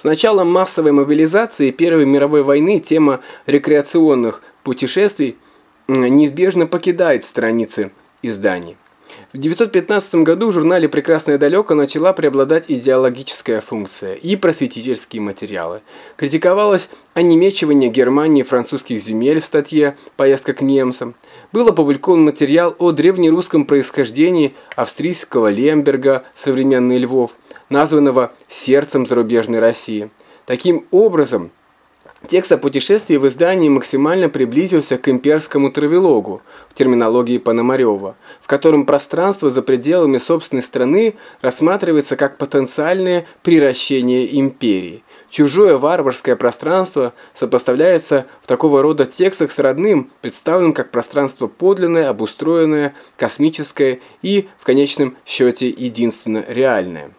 С началом массовой мобилизации Первой мировой войны тема рекреационных путешествий неизбежно покидает страницы изданий. В 1915 году в журнале «Прекрасное далеко» начала преобладать идеологическая функция и просветительские материалы. Критиковалось онемечивание Германии французских земель в статье «Поездка к немцам». Был опубликован материал о древнерусском происхождении австрийского Лемберга «Современный Львов», названного «сердцем зарубежной России». Таким образом, Текст о путешествии в издании максимально приблизился к имперскому травелогу в терминологии Пономарева, в котором пространство за пределами собственной страны рассматривается как потенциальное приращение империи. Чужое варварское пространство сопоставляется в такого рода текстах с родным, представленным как пространство подлинное, обустроенное, космическое и, в конечном счете, единственно реальное.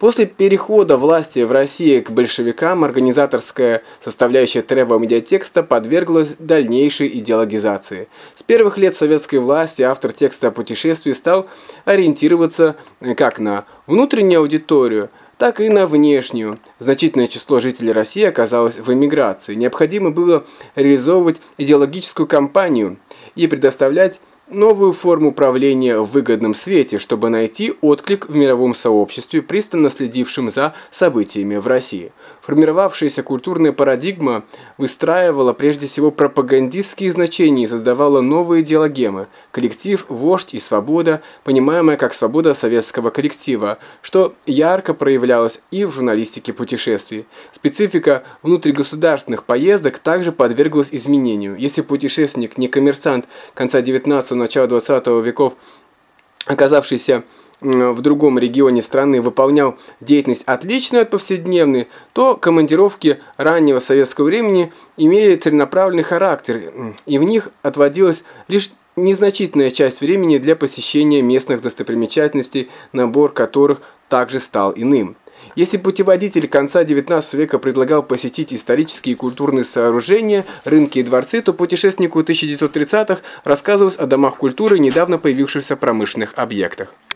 После перехода власти в России к большевикам организаторская составляющая трево-медиатекста подверглась дальнейшей идеологизации. С первых лет советской власти автор текста о путешествии стал ориентироваться как на внутреннюю аудиторию, так и на внешнюю. Значительное число жителей России оказалось в эмиграции. Необходимо было реализовывать идеологическую кампанию и предоставлять новую форму управления в выгодном свете, чтобы найти отклик в мировом сообществе, пристально следившем за событиями в России. Формировавшаяся культурная парадигма выстраивала прежде всего пропагандистские значения и создавала новые идеологемы – коллектив, вождь и свобода, понимаемая как свобода советского коллектива, что ярко проявлялось и в журналистике путешествий. Специфика внутригосударственных поездок также подверглась изменению. Если путешественник не коммерсант конца 19 начала 20 веков, оказавшийся в другом регионе страны выполнял деятельность отличную от повседневной, то командировки раннего советского времени имели целенаправленный характер, и в них отводилась лишь незначительная часть времени для посещения местных достопримечательностей, набор которых также стал иным. Если путеводитель конца XIX века предлагал посетить исторические и культурные сооружения, рынки и дворцы, то путешественнику 1930-х рассказывалось о домах культуры, недавно появившихся промышленных объектах.